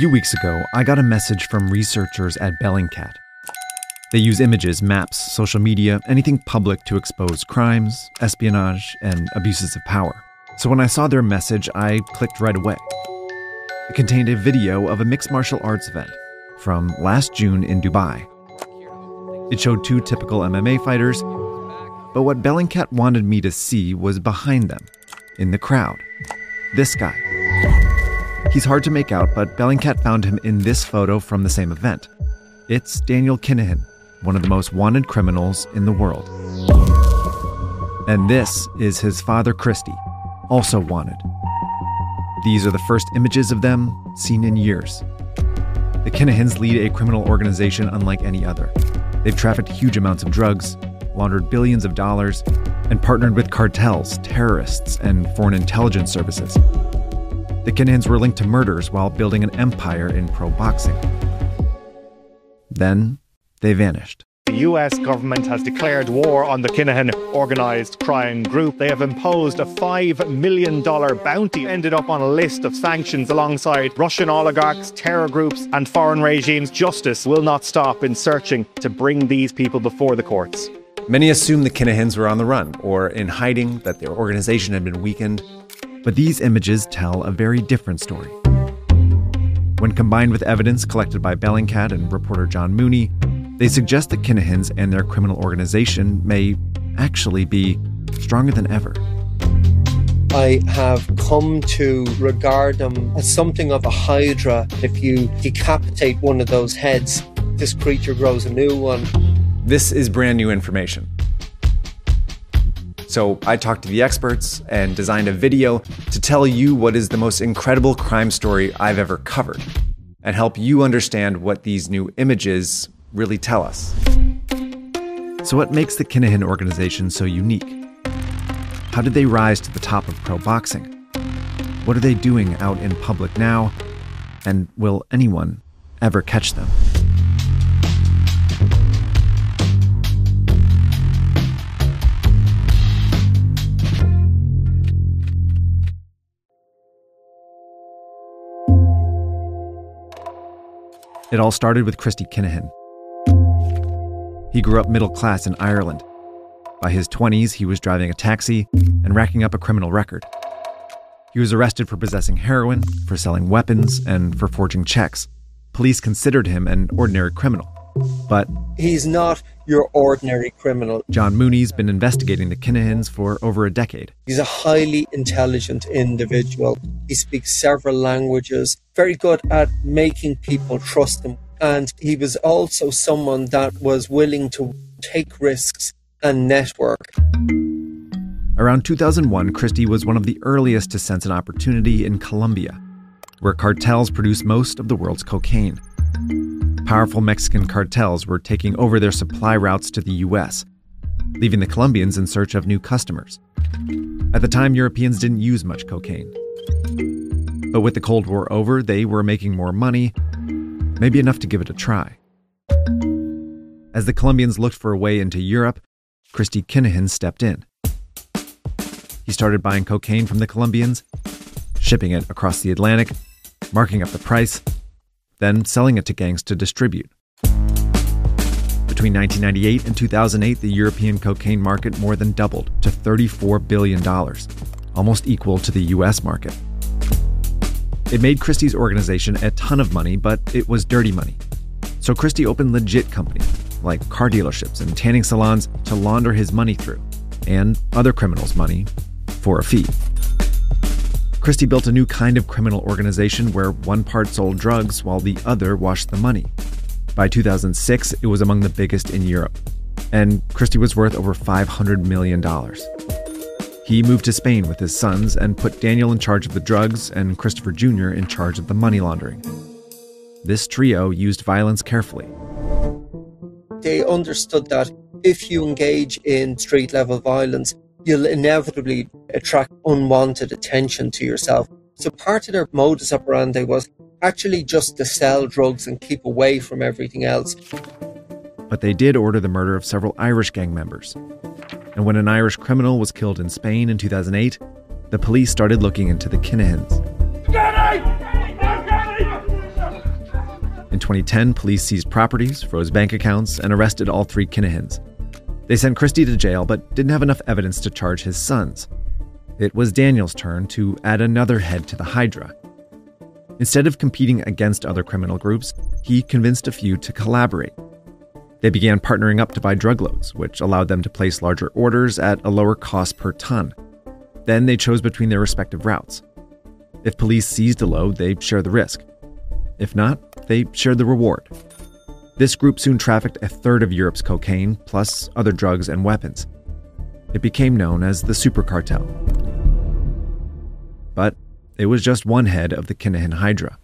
few weeks ago, I got a message from researchers at Bellingcat. They use images, maps, social media, anything public to expose crimes, espionage, and abuses of power. So when I saw their message, I clicked right away. It contained a video of a mixed martial arts event from last June in Dubai. It showed two typical MMA fighters, but what Bellingcat wanted me to see was behind them, in the crowd. This guy. He's hard to make out, but Bellingcat found him in this photo from the same event. It's Daniel Kinahan, one of the most wanted criminals in the world. And this is his father, Christy, also wanted. These are the first images of them seen in years. The Kinahans lead a criminal organization unlike any other. They've trafficked huge amounts of drugs, laundered billions of dollars, and partnered with cartels, terrorists, and foreign intelligence services. The Kinahans were linked to murders while building an empire in pro boxing. Then they vanished. The US government has declared war on the Kinahan organised crime group. They have imposed a $5 million bounty, ended up on a list of sanctions alongside Russian oligarchs, terror groups, and foreign regimes. Justice will not stop in searching to bring these people before the courts. Many assumed the Kinahans were on the run or in hiding, that their organization had been weakened. But these images tell a very different story. When combined with evidence collected by Bellingcat and reporter John Mooney, they suggest that Kinahans and their criminal organization may actually be stronger than ever. I have come to regard them as something of a hydra. If you decapitate one of those heads, this creature grows a new one. This is brand new information. So I talked to the experts and designed a video to tell you what is the most incredible crime story I've ever covered and help you understand what these new images really tell us. So, what makes the Kinahan organization so unique? How did they rise to the top of pro boxing? What are they doing out in public now? And will anyone ever catch them? It all started with Christy Kinahan. He grew up middle class in Ireland. By his 20s, he was driving a taxi and racking up a criminal record. He was arrested for possessing heroin, for selling weapons, and for forging checks. Police considered him an ordinary criminal. But he's not your ordinary criminal. John Mooney's been investigating the Kinahans for over a decade. He's a highly intelligent individual. He speaks several languages, very good at making people trust him. And he was also someone that was willing to take risks and network. Around 2001, Christy was one of the earliest to sense an opportunity in Colombia, where cartels produce most of the world's cocaine. Powerful Mexican cartels were taking over their supply routes to the US, leaving the Colombians in search of new customers. At the time, Europeans didn't use much cocaine. But with the Cold War over, they were making more money, maybe enough to give it a try. As the Colombians looked for a way into Europe, Christy Kinahan stepped in. He started buying cocaine from the Colombians, shipping it across the Atlantic, marking up the price, then selling it to gangs to distribute. Between 1998 and 2008, the European cocaine market more than doubled to $34 billion, almost equal to the US market. It made Christy's organization a ton of money, but it was dirty money. So Christy opened legit companies, like car dealerships and tanning salons, to launder his money through, and other criminals' money, for a fee. Christy built a new kind of criminal organization where one part sold drugs while the other washed the money. By 2006, it was among the biggest in Europe, and Christy was worth over $500 million. He moved to Spain with his sons and put Daniel in charge of the drugs and Christopher Jr. in charge of the money laundering. This trio used violence carefully. They understood that if you engage in street level violence, you'll inevitably attract unwanted attention to yourself. So part of their modus operandi was actually just to sell drugs and keep away from everything else. But they did order the murder of several Irish gang members. And when an Irish criminal was killed in Spain in 2008, the police started looking into the Kinahans. 2010, police seized properties, froze bank accounts, and arrested all three Kinahans. They sent Christy to jail but didn't have enough evidence to charge his sons. It was Daniel's turn to add another head to the Hydra. Instead of competing against other criminal groups, he convinced a few to collaborate. They began partnering up to buy drug loads, which allowed them to place larger orders at a lower cost per ton. Then they chose between their respective routes. If police seized a load, they shared the risk. If not, they shared the reward. This group soon trafficked a third of Europe's cocaine, plus other drugs and weapons. It became known as the Super Cartel. But it was just one head of the Kinahan Hydra.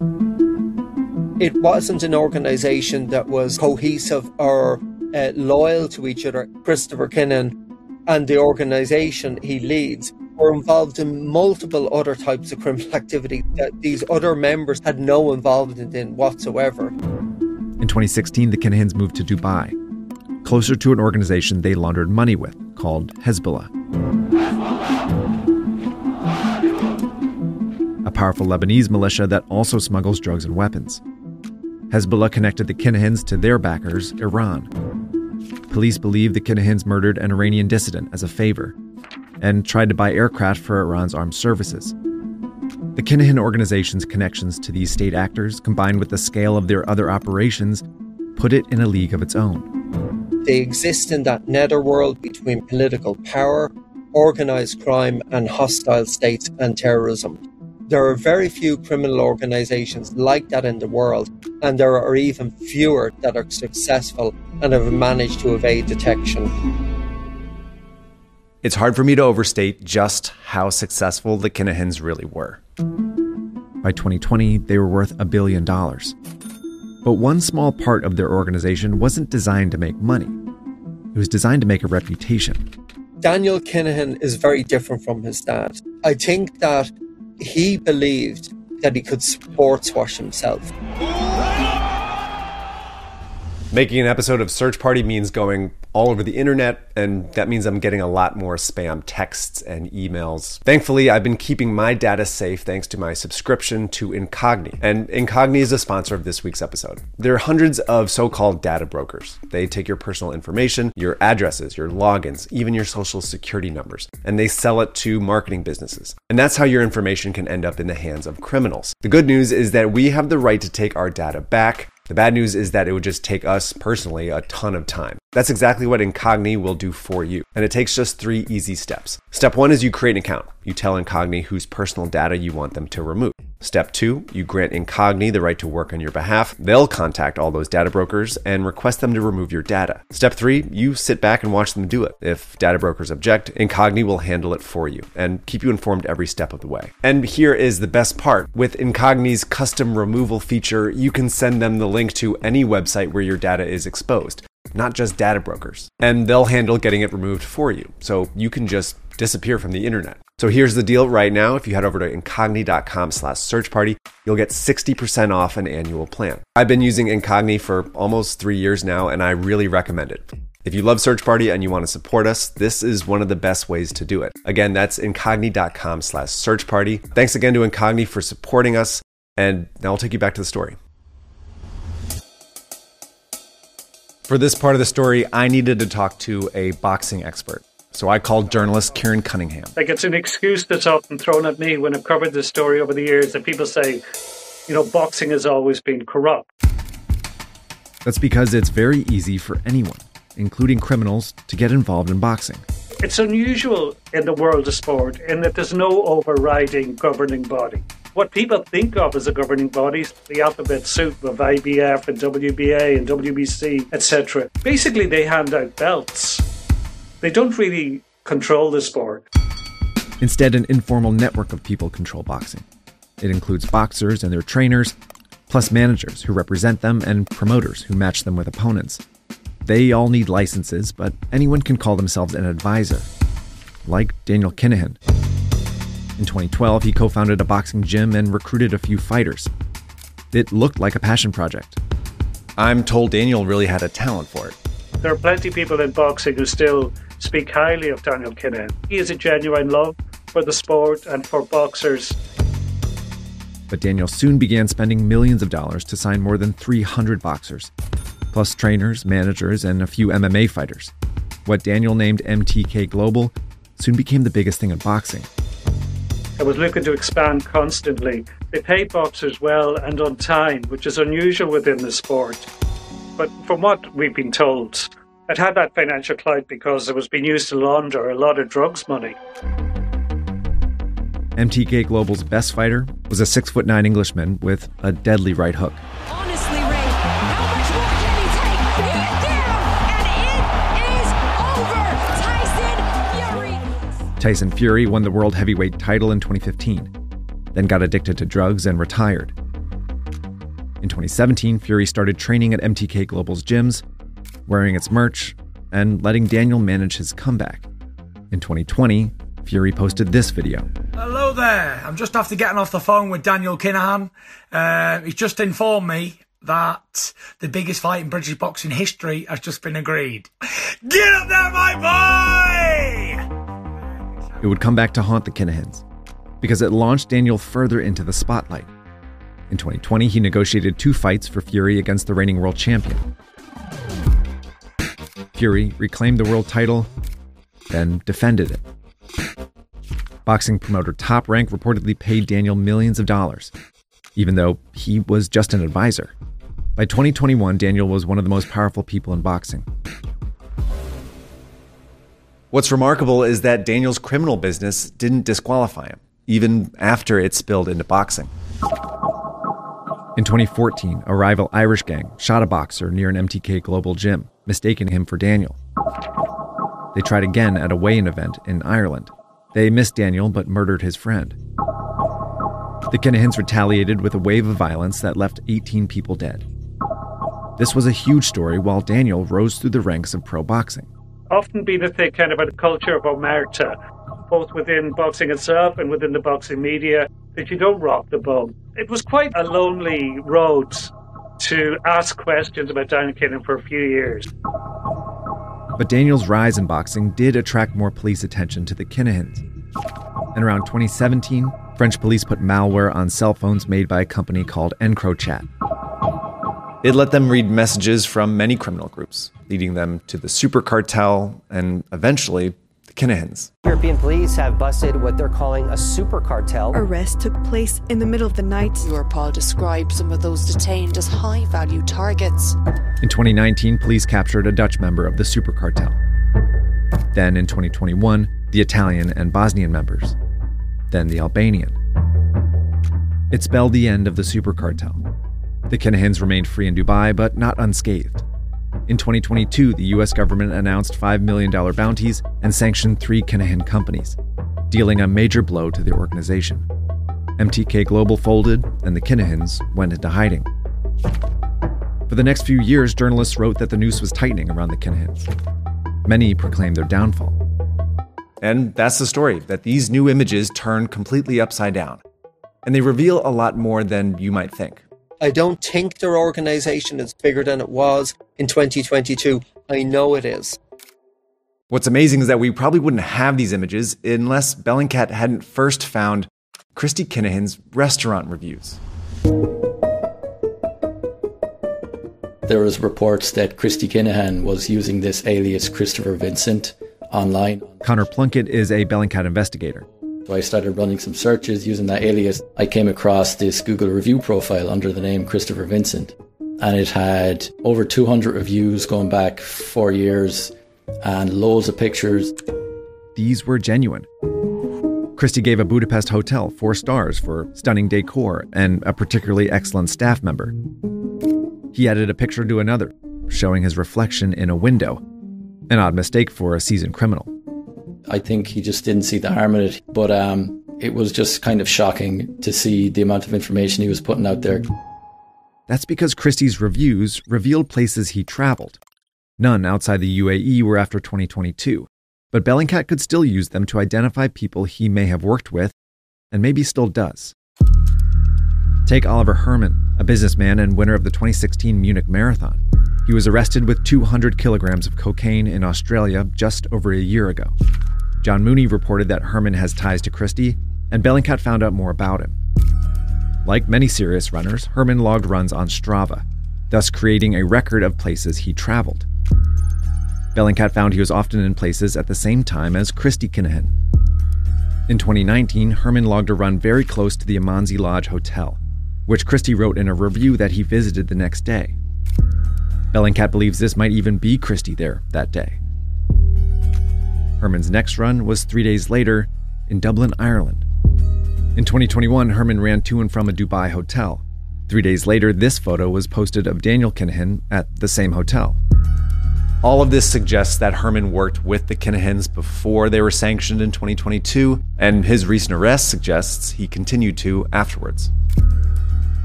It wasn't an organization that was cohesive or uh, loyal to each other. Christopher Kinahan and the organization he leads were involved in multiple other types of criminal activity that these other members had no involvement in whatsoever. In 2016, the Kinahans moved to Dubai, closer to an organization they laundered money with called Hezbollah. A powerful Lebanese militia that also smuggles drugs and weapons. Hezbollah connected the Kinahans to their backers, Iran. Police believe the Kinahans murdered an Iranian dissident as a favor and tried to buy aircraft for Iran's armed services. The Kinahan organization's connections to these state actors, combined with the scale of their other operations, put it in a league of its own. They exist in that netherworld between political power, organized crime, and hostile states and terrorism. There are very few criminal organizations like that in the world, and there are even fewer that are successful and have managed to evade detection. It's hard for me to overstate just how successful the Kinahans really were. By 2020, they were worth a billion dollars. But one small part of their organization wasn't designed to make money, it was designed to make a reputation. Daniel Kinahan is very different from his dad. I think that he believed that he could sports wash himself. Making an episode of Search Party means going all over the internet, and that means I'm getting a lot more spam texts and emails. Thankfully, I've been keeping my data safe thanks to my subscription to Incogni, and Incogni is a sponsor of this week's episode. There are hundreds of so called data brokers. They take your personal information, your addresses, your logins, even your social security numbers, and they sell it to marketing businesses. And that's how your information can end up in the hands of criminals. The good news is that we have the right to take our data back the bad news is that it would just take us personally a ton of time. That's exactly what Incogni will do for you. And it takes just three easy steps. Step one is you create an account. You tell Incogni whose personal data you want them to remove. Step two, you grant Incogni the right to work on your behalf. They'll contact all those data brokers and request them to remove your data. Step three, you sit back and watch them do it. If data brokers object, Incogni will handle it for you and keep you informed every step of the way. And here is the best part. With Incogni's custom removal feature, you can send them the link to any website where your data is exposed not just data brokers. And they'll handle getting it removed for you. So you can just disappear from the internet. So here's the deal right now. If you head over to incogni.com slash search party, you'll get 60% off an annual plan. I've been using Incogni for almost three years now, and I really recommend it. If you love Search Party and you want to support us, this is one of the best ways to do it. Again, that's incogni.com slash search party. Thanks again to Incogni for supporting us. And now I'll take you back to the story. For this part of the story, I needed to talk to a boxing expert. So I called journalist Kieran Cunningham. Like it's an excuse that's often thrown at me when I've covered this story over the years that people say, you know, boxing has always been corrupt. That's because it's very easy for anyone, including criminals, to get involved in boxing. It's unusual in the world of sport in that there's no overriding governing body. What people think of as a governing body is the alphabet soup of IBF and WBA and WBC, etc. Basically, they hand out belts they don't really control the sport. Instead, an informal network of people control boxing. It includes boxers and their trainers, plus managers who represent them and promoters who match them with opponents. They all need licenses, but anyone can call themselves an advisor, like Daniel Kinahan. In 2012, he co founded a boxing gym and recruited a few fighters. It looked like a passion project. I'm told Daniel really had a talent for it. There are plenty of people in boxing who still speak highly of Daniel Kinahan. He has a genuine love for the sport and for boxers. But Daniel soon began spending millions of dollars to sign more than 300 boxers, plus trainers, managers, and a few MMA fighters. What Daniel named MTK Global soon became the biggest thing in boxing. I was looking to expand constantly. They paid boxers well and on time, which is unusual within the sport. But from what we've been told, it had that financial clout because it was being used to launder a lot of drugs money. MTK Global's best fighter was a six foot nine Englishman with a deadly right hook. Honestly, Ray, how much more can he take? He is down, and it is over. Tyson Fury. Tyson Fury won the world heavyweight title in 2015, then got addicted to drugs and retired. In 2017, Fury started training at MTK Global's gyms, wearing its merch, and letting Daniel manage his comeback. In 2020, Fury posted this video. Hello there. I'm just after getting off the phone with Daniel Kinahan. Uh, he's just informed me that the biggest fight in British boxing history has just been agreed. Get up there, my boy! It would come back to haunt the Kinahans because it launched Daniel further into the spotlight. In 2020, he negotiated two fights for Fury against the reigning world champion. Fury reclaimed the world title, then defended it. Boxing promoter Top Rank reportedly paid Daniel millions of dollars, even though he was just an advisor. By 2021, Daniel was one of the most powerful people in boxing. What's remarkable is that Daniel's criminal business didn't disqualify him, even after it spilled into boxing. In 2014, a rival Irish gang shot a boxer near an MTK Global gym, mistaking him for Daniel. They tried again at a weigh in event in Ireland. They missed Daniel but murdered his friend. The Kinahans retaliated with a wave of violence that left 18 people dead. This was a huge story while Daniel rose through the ranks of pro boxing. Often been a thing kind of a culture of omerta, both within boxing itself and within the boxing media, that you don't rock the boat. It was quite a lonely road to ask questions about Daniel Kinahan for a few years. But Daniel's rise in boxing did attract more police attention to the Kinahans. And around 2017, French police put malware on cell phones made by a company called EncroChat. It let them read messages from many criminal groups, leading them to the super cartel and eventually the Kinahans. European police have busted what they're calling a super cartel. Arrest took place in the middle of the night. Europol described some of those detained as high value targets. In 2019, police captured a Dutch member of the super cartel. Then in 2021, the Italian and Bosnian members. Then the Albanian. It spelled the end of the super cartel. The Kinahans remained free in Dubai, but not unscathed. In 2022, the US government announced $5 million bounties and sanctioned three Kinahan companies, dealing a major blow to the organization. MTK Global folded, and the Kinahans went into hiding. For the next few years, journalists wrote that the noose was tightening around the Kinahans. Many proclaimed their downfall. And that's the story that these new images turn completely upside down. And they reveal a lot more than you might think. I don't think their organization is bigger than it was in 2022. I know it is. What's amazing is that we probably wouldn't have these images unless Bellingcat hadn't first found Christy Kinahan's restaurant reviews. There was reports that Christy Kinahan was using this alias Christopher Vincent online. Connor Plunkett is a Bellingcat investigator. So I started running some searches using that alias. I came across this Google review profile under the name Christopher Vincent, and it had over 200 reviews going back four years and loads of pictures. These were genuine. Christy gave a Budapest hotel four stars for stunning decor and a particularly excellent staff member. He added a picture to another, showing his reflection in a window, an odd mistake for a seasoned criminal. I think he just didn't see the harm in it, but um, it was just kind of shocking to see the amount of information he was putting out there. That's because Christy's reviews revealed places he traveled. None outside the UAE were after 2022, but Bellingcat could still use them to identify people he may have worked with, and maybe still does. Take Oliver Herman, a businessman and winner of the 2016 Munich Marathon. He was arrested with 200 kilograms of cocaine in Australia just over a year ago. John Mooney reported that Herman has ties to Christy, and Bellingcat found out more about him. Like many serious runners, Herman logged runs on Strava, thus creating a record of places he traveled. Bellingcat found he was often in places at the same time as Christy Kinahan. In 2019, Herman logged a run very close to the Amanzi Lodge Hotel, which Christy wrote in a review that he visited the next day. Bellingcat believes this might even be Christy there that day. Herman's next run was three days later in Dublin, Ireland. In 2021, Herman ran to and from a Dubai hotel. Three days later, this photo was posted of Daniel Kinahan at the same hotel. All of this suggests that Herman worked with the Kinahans before they were sanctioned in 2022, and his recent arrest suggests he continued to afterwards.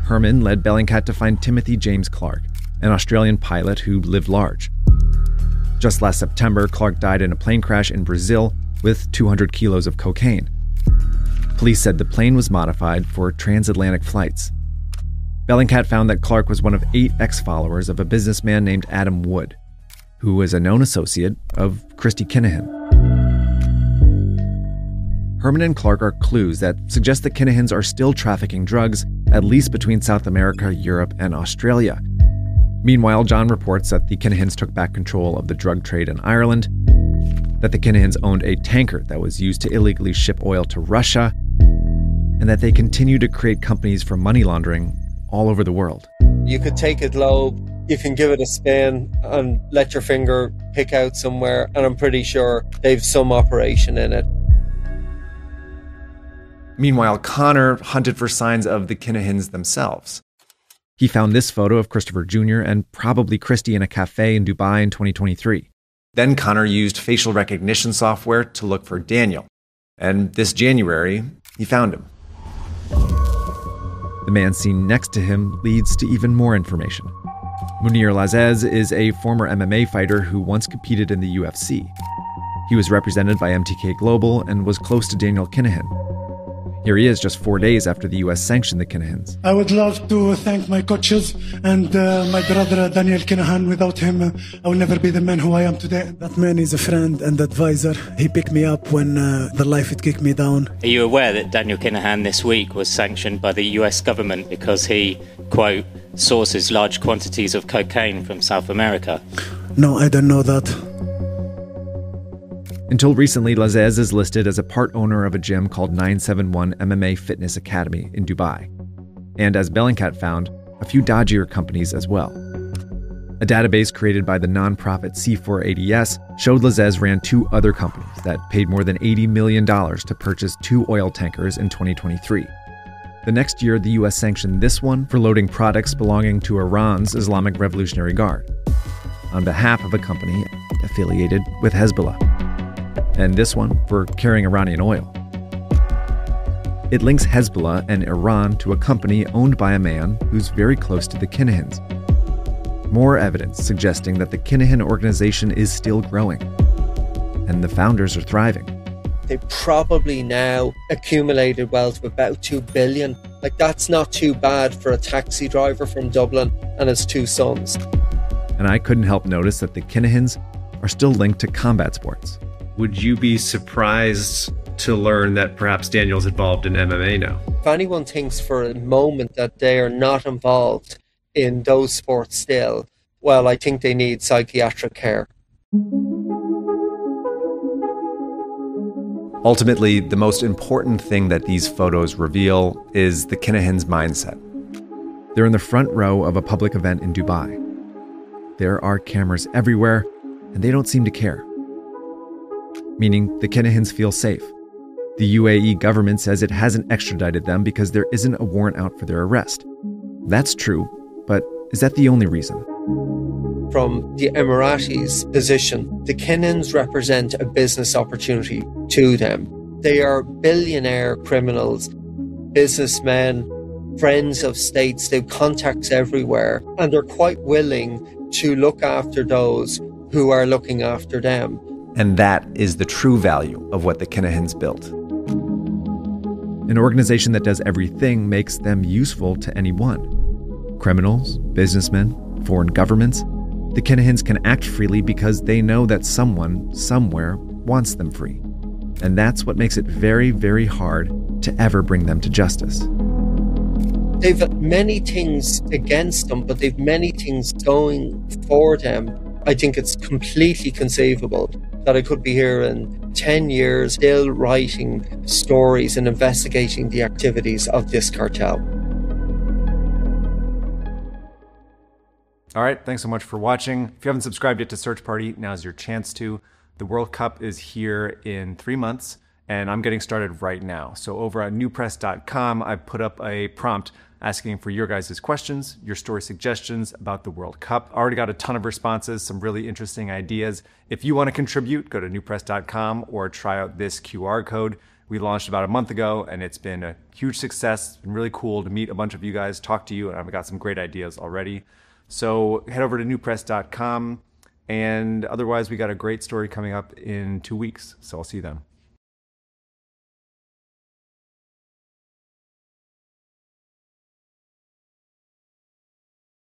Herman led Bellingcat to find Timothy James Clark, an Australian pilot who lived large. Just last September, Clark died in a plane crash in Brazil with 200 kilos of cocaine. Police said the plane was modified for transatlantic flights. Bellingcat found that Clark was one of eight ex followers of a businessman named Adam Wood, who was a known associate of Christy Kinahan. Herman and Clark are clues that suggest the Kinahans are still trafficking drugs, at least between South America, Europe, and Australia. Meanwhile, John reports that the Kinahans took back control of the drug trade in Ireland, that the Kinahans owned a tanker that was used to illegally ship oil to Russia, and that they continue to create companies for money laundering all over the world. You could take a globe, you can give it a spin and let your finger pick out somewhere, and I'm pretty sure they've some operation in it. Meanwhile, Connor hunted for signs of the Kinahans themselves. He found this photo of Christopher Jr. and probably Christy in a cafe in Dubai in 2023. Then Connor used facial recognition software to look for Daniel. And this January, he found him. The man seen next to him leads to even more information. Munir Lazzez is a former MMA fighter who once competed in the UFC. He was represented by MTK Global and was close to Daniel Kinahan. Here he is just four days after the US sanctioned the Kinahans. I would love to thank my coaches and uh, my brother Daniel Kinahan. Without him, uh, I would never be the man who I am today. That man is a friend and advisor. He picked me up when uh, the life had kicked me down. Are you aware that Daniel Kinahan this week was sanctioned by the US government because he, quote, sources large quantities of cocaine from South America? No, I don't know that. Until recently, Lazzez is listed as a part owner of a gym called 971 MMA Fitness Academy in Dubai. And as Bellingcat found, a few dodgier companies as well. A database created by the nonprofit C4ADS showed Lazzez ran two other companies that paid more than $80 million to purchase two oil tankers in 2023. The next year, the US sanctioned this one for loading products belonging to Iran's Islamic Revolutionary Guard on behalf of a company affiliated with Hezbollah and this one for carrying Iranian oil. It links Hezbollah and Iran to a company owned by a man who's very close to the Kinahans. More evidence suggesting that the Kinahan organization is still growing, and the founders are thriving. They probably now accumulated wealth of about 2 billion. Like, that's not too bad for a taxi driver from Dublin and his two sons. And I couldn't help notice that the Kinahans are still linked to combat sports. Would you be surprised to learn that perhaps Daniel's involved in MMA now? If anyone thinks for a moment that they are not involved in those sports still, well, I think they need psychiatric care. Ultimately, the most important thing that these photos reveal is the Kinahans' mindset. They're in the front row of a public event in Dubai. There are cameras everywhere, and they don't seem to care. Meaning the Kinahans feel safe. The UAE government says it hasn't extradited them because there isn't a warrant out for their arrest. That's true, but is that the only reason? From the Emiratis' position, the Kinahans represent a business opportunity to them. They are billionaire criminals, businessmen, friends of states, they have contacts everywhere, and they're quite willing to look after those who are looking after them. And that is the true value of what the Kinahans built. An organization that does everything makes them useful to anyone criminals, businessmen, foreign governments. The Kinahans can act freely because they know that someone, somewhere, wants them free. And that's what makes it very, very hard to ever bring them to justice. they've many things against them, but they've many things going for them. I think it's completely conceivable that I could be here in 10 years still writing stories and investigating the activities of this cartel. All right, thanks so much for watching. If you haven't subscribed yet to Search Party, now's your chance to. The World Cup is here in three months, and I'm getting started right now. So over at newpress.com, I've put up a prompt asking for your guys' questions, your story suggestions about the World Cup. I Already got a ton of responses, some really interesting ideas. If you want to contribute, go to newpress.com or try out this QR code. We launched about a month ago and it's been a huge success. It's been really cool to meet a bunch of you guys, talk to you, and I've got some great ideas already. So head over to newpress.com. And otherwise, we got a great story coming up in two weeks. So I'll see you then.